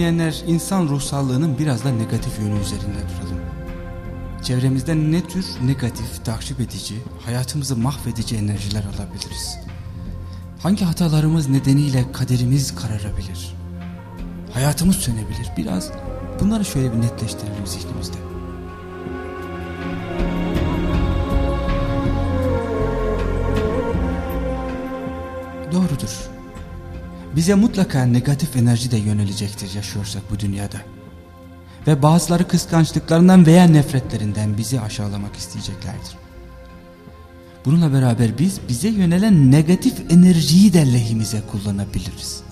dinleyenler insan ruhsallığının biraz da negatif yönü üzerinde duralım. Çevremizde ne tür negatif, takip edici, hayatımızı mahvedici enerjiler alabiliriz? Hangi hatalarımız nedeniyle kaderimiz kararabilir? Hayatımız sönebilir. Biraz bunları şöyle bir netleştirelim zihnimizde. Bize mutlaka negatif enerji de yönelecektir yaşıyorsak bu dünyada. Ve bazıları kıskançlıklarından veya nefretlerinden bizi aşağılamak isteyeceklerdir. Bununla beraber biz bize yönelen negatif enerjiyi de lehimize kullanabiliriz.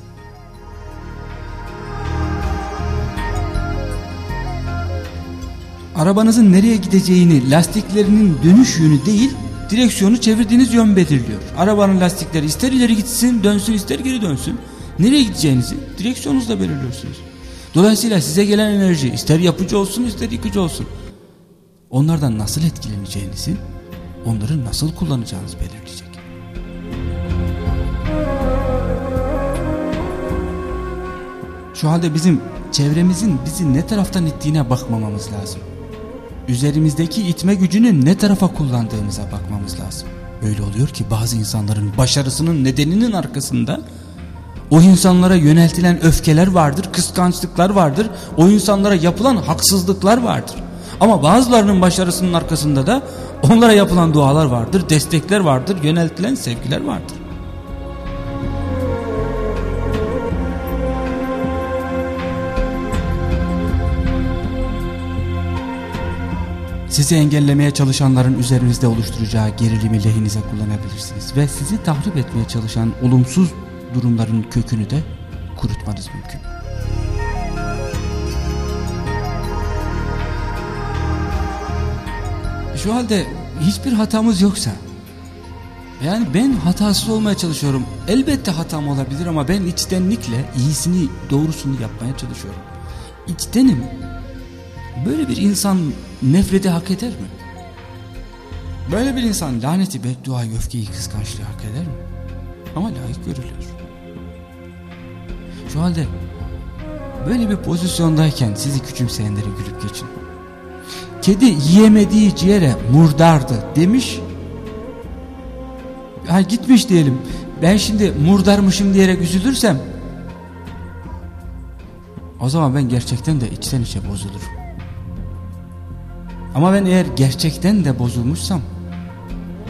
Arabanızın nereye gideceğini lastiklerinin dönüş yönü değil direksiyonu çevirdiğiniz yön belirliyor. Arabanın lastikleri ister ileri gitsin dönsün ister geri dönsün. Nereye gideceğinizi direksiyonunuzla belirliyorsunuz. Dolayısıyla size gelen enerji ister yapıcı olsun ister yıkıcı olsun. Onlardan nasıl etkileneceğinizi onları nasıl kullanacağınız belirleyecek. Şu halde bizim çevremizin bizi ne taraftan ittiğine bakmamamız lazım. Üzerimizdeki itme gücünü ne tarafa kullandığımıza bakmamız lazım. Öyle oluyor ki bazı insanların başarısının nedeninin arkasında o insanlara yöneltilen öfkeler vardır, kıskançlıklar vardır. O insanlara yapılan haksızlıklar vardır. Ama bazılarının başarısının arkasında da onlara yapılan dualar vardır, destekler vardır, yöneltilen sevgiler vardır. Sizi engellemeye çalışanların üzerinizde oluşturacağı gerilimi lehinize kullanabilirsiniz. Ve sizi tahrip etmeye çalışan olumsuz durumların kökünü de kurutmanız mümkün. Şu halde hiçbir hatamız yoksa yani ben hatasız olmaya çalışıyorum. Elbette hatam olabilir ama ben içtenlikle iyisini doğrusunu yapmaya çalışıyorum. İçtenim. Böyle bir insan nefreti hak eder mi? Böyle bir insan laneti, bedduayı, öfkeyi, kıskançlığı hak eder mi? Ama layık görülüyor. Şu halde böyle bir pozisyondayken sizi küçümseyenlere gülüp geçin. Kedi yiyemediği ciğere murdardı demiş. Ha gitmiş diyelim. Ben şimdi murdarmışım diyerek üzülürsem o zaman ben gerçekten de içten içe bozulurum. Ama ben eğer gerçekten de bozulmuşsam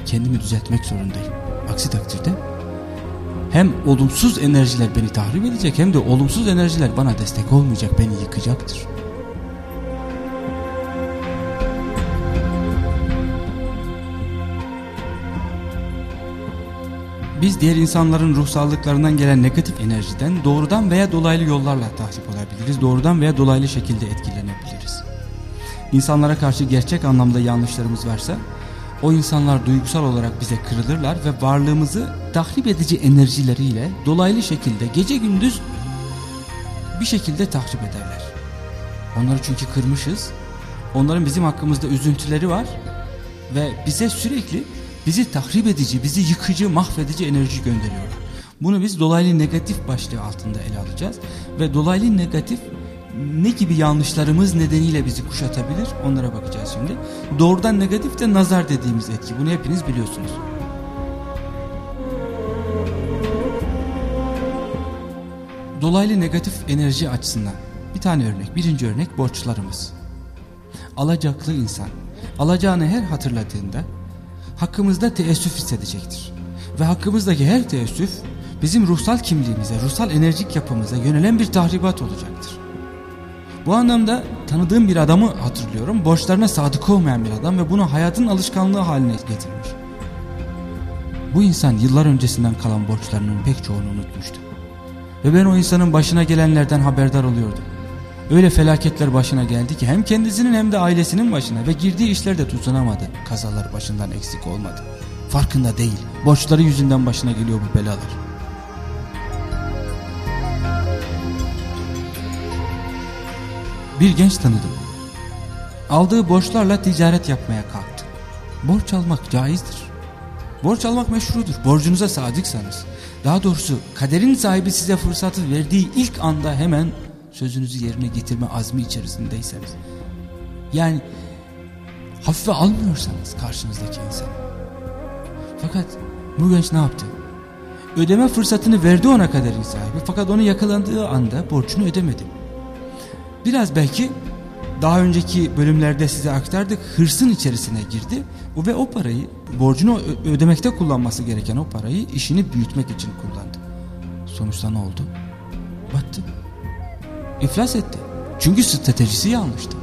kendimi düzeltmek zorundayım. Aksi takdirde hem olumsuz enerjiler beni tahrip edecek hem de olumsuz enerjiler bana destek olmayacak, beni yıkacaktır. Biz diğer insanların ruhsallıklarından gelen negatif enerjiden doğrudan veya dolaylı yollarla tahrip olabiliriz. Doğrudan veya dolaylı şekilde etkilenebiliriz. İnsanlara karşı gerçek anlamda yanlışlarımız varsa o insanlar duygusal olarak bize kırılırlar ve varlığımızı tahrip edici enerjileriyle dolaylı şekilde gece gündüz bir şekilde tahrip ederler. Onları çünkü kırmışız. Onların bizim hakkımızda üzüntüleri var ve bize sürekli bizi tahrip edici, bizi yıkıcı, mahvedici enerji gönderiyorlar. Bunu biz dolaylı negatif başlığı altında ele alacağız ve dolaylı negatif ne gibi yanlışlarımız nedeniyle bizi kuşatabilir onlara bakacağız şimdi. Doğrudan negatif de nazar dediğimiz etki bunu hepiniz biliyorsunuz. Dolaylı negatif enerji açısından bir tane örnek birinci örnek borçlarımız. Alacaklı insan alacağını her hatırladığında hakkımızda teessüf hissedecektir. Ve hakkımızdaki her teessüf bizim ruhsal kimliğimize, ruhsal enerjik yapımıza yönelen bir tahribat olacaktır. Bu anlamda tanıdığım bir adamı hatırlıyorum. Borçlarına sadık olmayan bir adam ve bunu hayatın alışkanlığı haline getirmiş. Bu insan yıllar öncesinden kalan borçlarının pek çoğunu unutmuştu. Ve ben o insanın başına gelenlerden haberdar oluyordum. Öyle felaketler başına geldi ki hem kendisinin hem de ailesinin başına ve girdiği işlerde tutunamadı. Kazalar başından eksik olmadı. Farkında değil. Borçları yüzünden başına geliyor bu belalar. Bir genç tanıdım. Aldığı borçlarla ticaret yapmaya kalktı. Borç almak caizdir. Borç almak meşrudur. Borcunuza sadıksanız. Daha doğrusu kaderin sahibi size fırsatı verdiği ilk anda hemen sözünüzü yerine getirme azmi içerisindeyseniz. Yani hafife almıyorsanız karşınızdaki insanı. Fakat bu genç ne yaptı? Ödeme fırsatını verdi ona kaderin sahibi fakat onu yakalandığı anda borcunu ödemedi. Biraz belki daha önceki bölümlerde size aktardık hırsın içerisine girdi ve o parayı borcunu ödemekte kullanması gereken o parayı işini büyütmek için kullandı. Sonuçta ne oldu? Battı. İflas etti. Çünkü stratejisi yanlıştı.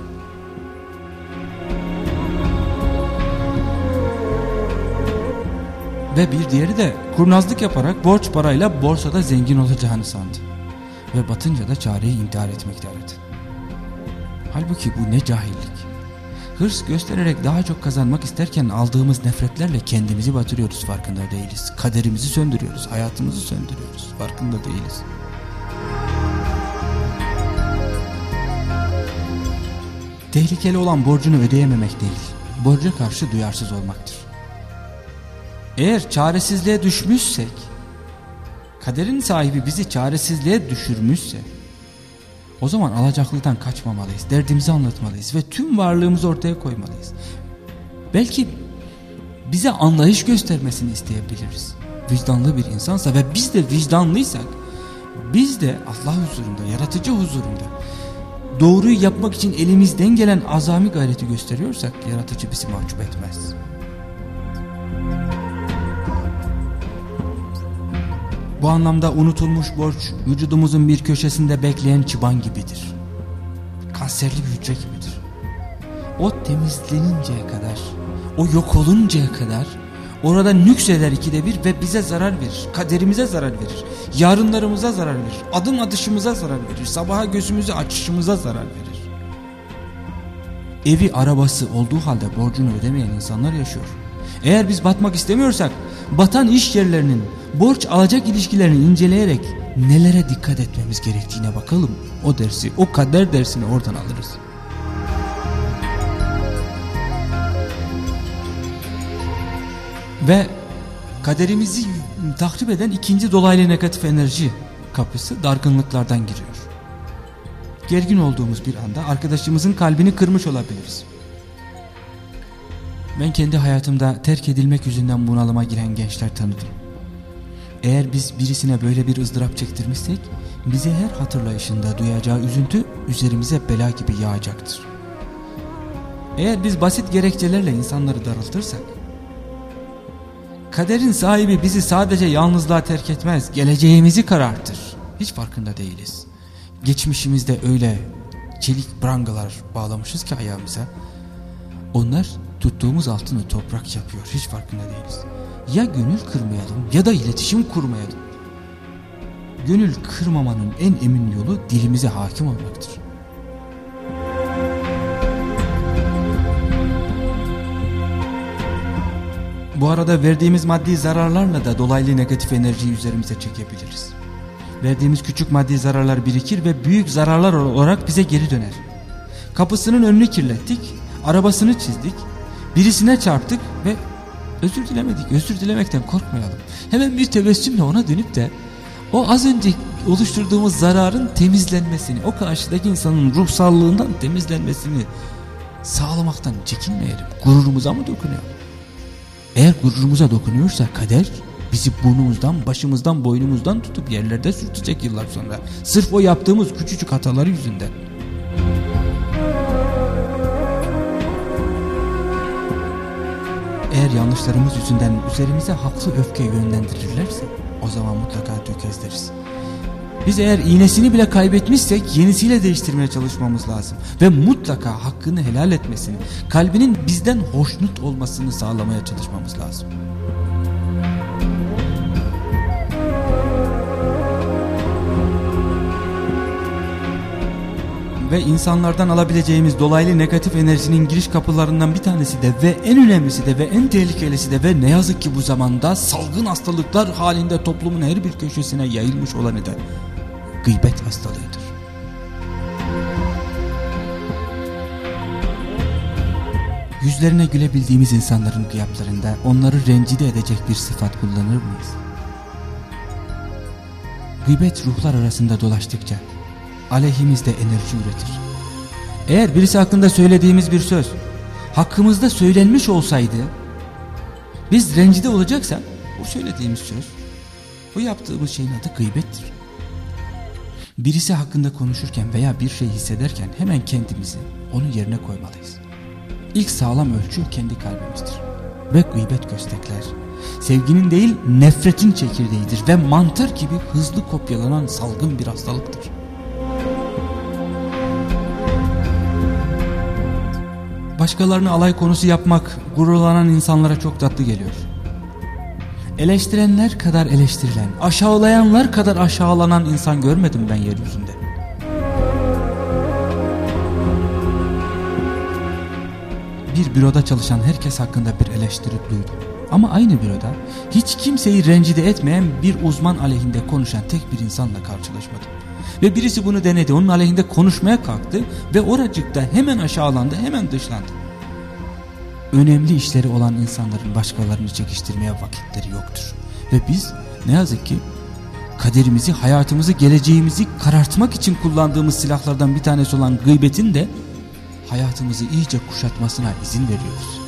Ve bir diğeri de kurnazlık yaparak borç parayla borsada zengin olacağını sandı. Ve batınca da çareyi intihar etmekte aradı. Halbuki bu ne cahillik. Hırs göstererek daha çok kazanmak isterken aldığımız nefretlerle kendimizi batırıyoruz farkında değiliz. Kaderimizi söndürüyoruz, hayatımızı söndürüyoruz farkında değiliz. Tehlikeli olan borcunu ödeyememek değil, borca karşı duyarsız olmaktır. Eğer çaresizliğe düşmüşsek, kaderin sahibi bizi çaresizliğe düşürmüşse, o zaman alacaklıdan kaçmamalıyız, derdimizi anlatmalıyız ve tüm varlığımızı ortaya koymalıyız. Belki bize anlayış göstermesini isteyebiliriz. Vicdanlı bir insansa ve biz de vicdanlıysak, biz de Allah huzurunda, yaratıcı huzurunda doğruyu yapmak için elimizden gelen azami gayreti gösteriyorsak yaratıcı bizi mahcup etmez. Bu anlamda unutulmuş borç vücudumuzun bir köşesinde bekleyen çıban gibidir. Kanserli bir hücre gibidir. O temizleninceye kadar, o yok oluncaya kadar orada nükseder ikide bir ve bize zarar verir. Kaderimize zarar verir. Yarınlarımıza zarar verir. Adım atışımıza zarar verir. Sabaha gözümüzü açışımıza zarar verir. Evi arabası olduğu halde borcunu ödemeyen insanlar yaşıyor. Eğer biz batmak istemiyorsak batan iş yerlerinin borç alacak ilişkilerini inceleyerek nelere dikkat etmemiz gerektiğine bakalım. O dersi, o kader dersini oradan alırız. Ve kaderimizi tahrip eden ikinci dolaylı negatif enerji kapısı dargınlıklardan giriyor. Gergin olduğumuz bir anda arkadaşımızın kalbini kırmış olabiliriz. Ben kendi hayatımda terk edilmek yüzünden bunalıma giren gençler tanıdım. Eğer biz birisine böyle bir ızdırap çektirmişsek bize her hatırlayışında duyacağı üzüntü üzerimize bela gibi yağacaktır. Eğer biz basit gerekçelerle insanları daraltırsak kaderin sahibi bizi sadece yalnızlığa terk etmez geleceğimizi karartır. Hiç farkında değiliz. Geçmişimizde öyle çelik brangalar bağlamışız ki ayağımıza. Onlar tuttuğumuz altını toprak yapıyor. Hiç farkında değiliz. Ya gönül kırmayalım ya da iletişim kurmayalım. Gönül kırmamanın en emin yolu dilimize hakim olmaktır. Bu arada verdiğimiz maddi zararlarla da dolaylı negatif enerjiyi üzerimize çekebiliriz. Verdiğimiz küçük maddi zararlar birikir ve büyük zararlar olarak bize geri döner. Kapısının önünü kirlettik, arabasını çizdik, birisine çarptık ve özür dilemedik. Özür dilemekten korkmayalım. Hemen bir tebessümle ona dönüp de o az önce oluşturduğumuz zararın temizlenmesini, o karşıdaki insanın ruhsallığından temizlenmesini sağlamaktan çekinmeyelim. Gururumuza mı dokunuyor? Eğer gururumuza dokunuyorsa kader bizi burnumuzdan, başımızdan, boynumuzdan tutup yerlerde sürtecek yıllar sonra. Sırf o yaptığımız küçücük hataları yüzünden. Yanlışlarımız yüzünden üzerimize haklı öfke yönlendirirlerse o zaman mutlaka tökezleriz. Biz eğer iğnesini bile kaybetmişsek yenisiyle değiştirmeye çalışmamız lazım. Ve mutlaka hakkını helal etmesini, kalbinin bizden hoşnut olmasını sağlamaya çalışmamız lazım. Ve insanlardan alabileceğimiz dolaylı negatif enerjinin giriş kapılarından bir tanesi de ve en önemlisi de ve en tehlikelisi de ve ne yazık ki bu zamanda salgın hastalıklar halinde toplumun her bir köşesine yayılmış olanı da gıybet hastalığıdır. Yüzlerine gülebildiğimiz insanların kıyaplarında onları rencide edecek bir sıfat kullanır mıyız? Gıybet ruhlar arasında dolaştıkça aleyhimizde enerji üretir. Eğer birisi hakkında söylediğimiz bir söz hakkımızda söylenmiş olsaydı biz rencide olacaksak o söylediğimiz söz o yaptığımız şeyin adı gıybettir. Birisi hakkında konuşurken veya bir şey hissederken hemen kendimizi onun yerine koymalıyız. İlk sağlam ölçü kendi kalbimizdir. Ve gıybet köstekler. Sevginin değil nefretin çekirdeğidir ve mantar gibi hızlı kopyalanan salgın bir hastalıktır. Başkalarını alay konusu yapmak gururlanan insanlara çok tatlı geliyor. Eleştirenler kadar eleştirilen, aşağılayanlar kadar aşağılanan insan görmedim ben yeryüzünde. Bir büroda çalışan herkes hakkında bir eleştiri duydum. Ama aynı büroda hiç kimseyi rencide etmeyen bir uzman aleyhinde konuşan tek bir insanla karşılaşmadım. Ve birisi bunu denedi, onun aleyhinde konuşmaya kalktı ve oracıkta hemen aşağılandı, hemen dışlandı. Önemli işleri olan insanların başkalarını çekiştirmeye vakitleri yoktur. Ve biz ne yazık ki kaderimizi, hayatımızı, geleceğimizi karartmak için kullandığımız silahlardan bir tanesi olan gıybetin de hayatımızı iyice kuşatmasına izin veriyoruz.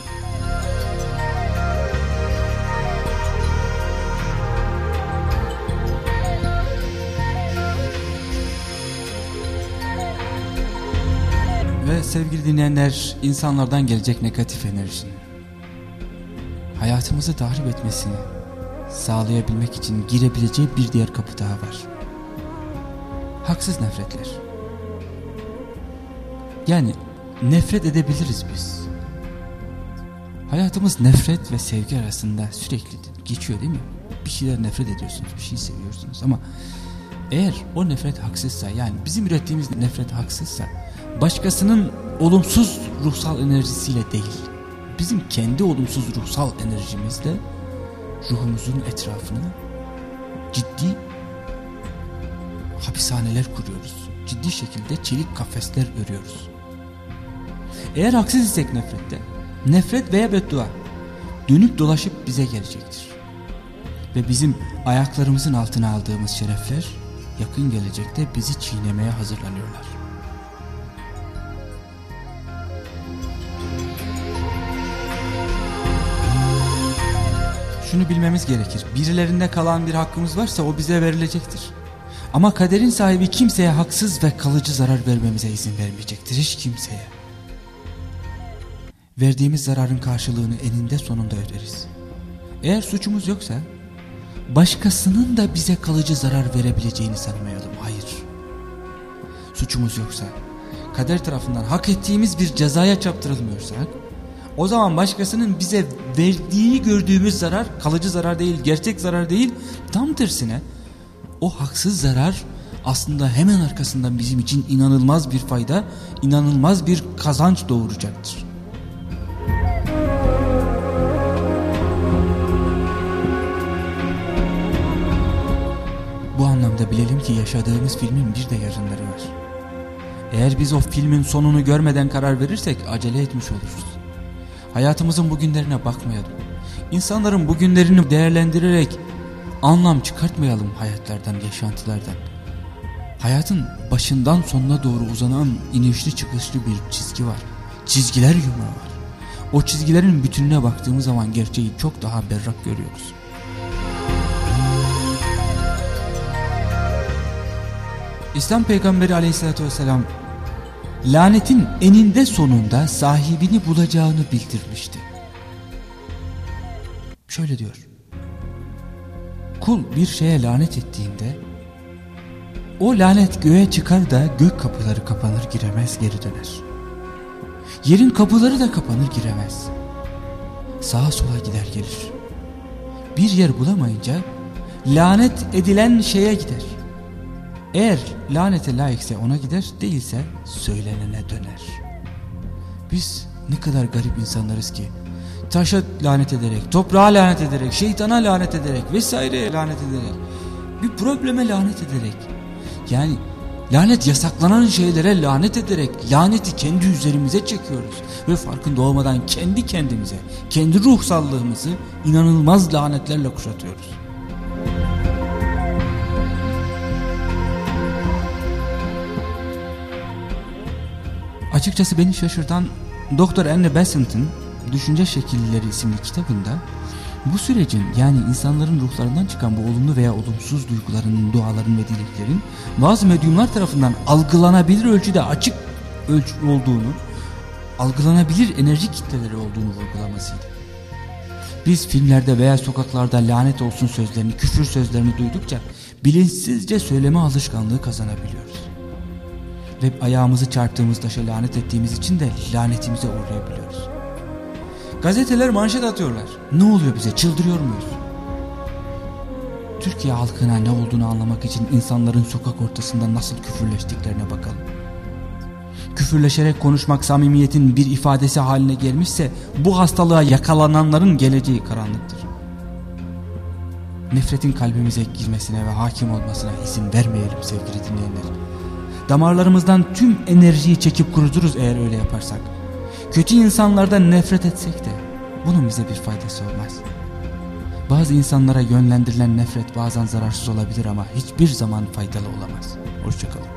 Sevgili dinleyenler insanlardan gelecek negatif enerjinin hayatımızı tahrip etmesini sağlayabilmek için girebileceği bir diğer kapı daha var. Haksız nefretler. Yani nefret edebiliriz biz. Hayatımız nefret ve sevgi arasında sürekli geçiyor değil mi? Bir şeyler nefret ediyorsunuz, bir şey seviyorsunuz ama eğer o nefret haksızsa yani bizim ürettiğimiz nefret haksızsa başkasının olumsuz ruhsal enerjisiyle değil bizim kendi olumsuz ruhsal enerjimizle ruhumuzun etrafını ciddi hapishaneler kuruyoruz. Ciddi şekilde çelik kafesler örüyoruz. Eğer haksız isek nefrette, nefret veya beddua dönüp dolaşıp bize gelecektir. Ve bizim ayaklarımızın altına aldığımız şerefler yakın gelecekte bizi çiğnemeye hazırlanıyorlar. Şunu bilmemiz gerekir. Birilerinde kalan bir hakkımız varsa o bize verilecektir. Ama kaderin sahibi kimseye haksız ve kalıcı zarar vermemize izin vermeyecektir. Hiç kimseye. Verdiğimiz zararın karşılığını eninde sonunda öderiz. Eğer suçumuz yoksa başkasının da bize kalıcı zarar verebileceğini sanmayalım. Hayır. Suçumuz yoksa, kader tarafından hak ettiğimiz bir cezaya çaptırılmıyorsak, o zaman başkasının bize verdiğini gördüğümüz zarar, kalıcı zarar değil, gerçek zarar değil, tam tersine o haksız zarar aslında hemen arkasından bizim için inanılmaz bir fayda, inanılmaz bir kazanç doğuracaktır. Bu anlamda bilelim ki yaşadığımız filmin bir de yarınları var. Eğer biz o filmin sonunu görmeden karar verirsek acele etmiş oluruz. Hayatımızın bugünlerine bakmayalım. İnsanların bugünlerini değerlendirerek anlam çıkartmayalım hayatlardan, yaşantılardan. Hayatın başından sonuna doğru uzanan inişli çıkışlı bir çizgi var. Çizgiler yumağı var. O çizgilerin bütününe baktığımız zaman gerçeği çok daha berrak görüyoruz. İslam peygamberi aleyhissalatü vesselam lanetin eninde sonunda sahibini bulacağını bildirmişti. Şöyle diyor. Kul bir şeye lanet ettiğinde o lanet göğe çıkar da gök kapıları kapanır giremez geri döner. Yerin kapıları da kapanır giremez. Sağa sola gider gelir. Bir yer bulamayınca lanet edilen şeye gider. Eğer lanete layıksa ona gider, değilse söylenene döner. Biz ne kadar garip insanlarız ki taşa lanet ederek, toprağa lanet ederek, şeytana lanet ederek vesaire lanet ederek, bir probleme lanet ederek. Yani lanet yasaklanan şeylere lanet ederek laneti kendi üzerimize çekiyoruz. Ve farkında olmadan kendi kendimize, kendi ruhsallığımızı inanılmaz lanetlerle kuşatıyoruz. Açıkçası beni şaşırtan Dr. Anne Besant'ın Düşünce Şekilleri isimli kitabında bu sürecin yani insanların ruhlarından çıkan bu olumlu veya olumsuz duyguların, duaların ve dileklerin bazı medyumlar tarafından algılanabilir ölçüde açık ölçü olduğunu, algılanabilir enerji kitleleri olduğunu vurgulamasıydı. Biz filmlerde veya sokaklarda lanet olsun sözlerini, küfür sözlerini duydukça bilinçsizce söyleme alışkanlığı kazanabiliyoruz. Ve ayağımızı çarptığımız taşa lanet ettiğimiz için de lanetimize uğrayabiliyoruz. Gazeteler manşet atıyorlar. Ne oluyor bize çıldırıyor muyuz? Türkiye halkına ne olduğunu anlamak için insanların sokak ortasında nasıl küfürleştiklerine bakalım. Küfürleşerek konuşmak samimiyetin bir ifadesi haline gelmişse bu hastalığa yakalananların geleceği karanlıktır. Nefretin kalbimize girmesine ve hakim olmasına izin vermeyelim sevgili dinleyenler. Damarlarımızdan tüm enerjiyi çekip kuruturuz eğer öyle yaparsak. Kötü insanlardan nefret etsek de bunun bize bir faydası olmaz. Bazı insanlara yönlendirilen nefret bazen zararsız olabilir ama hiçbir zaman faydalı olamaz. Hoşçakalın.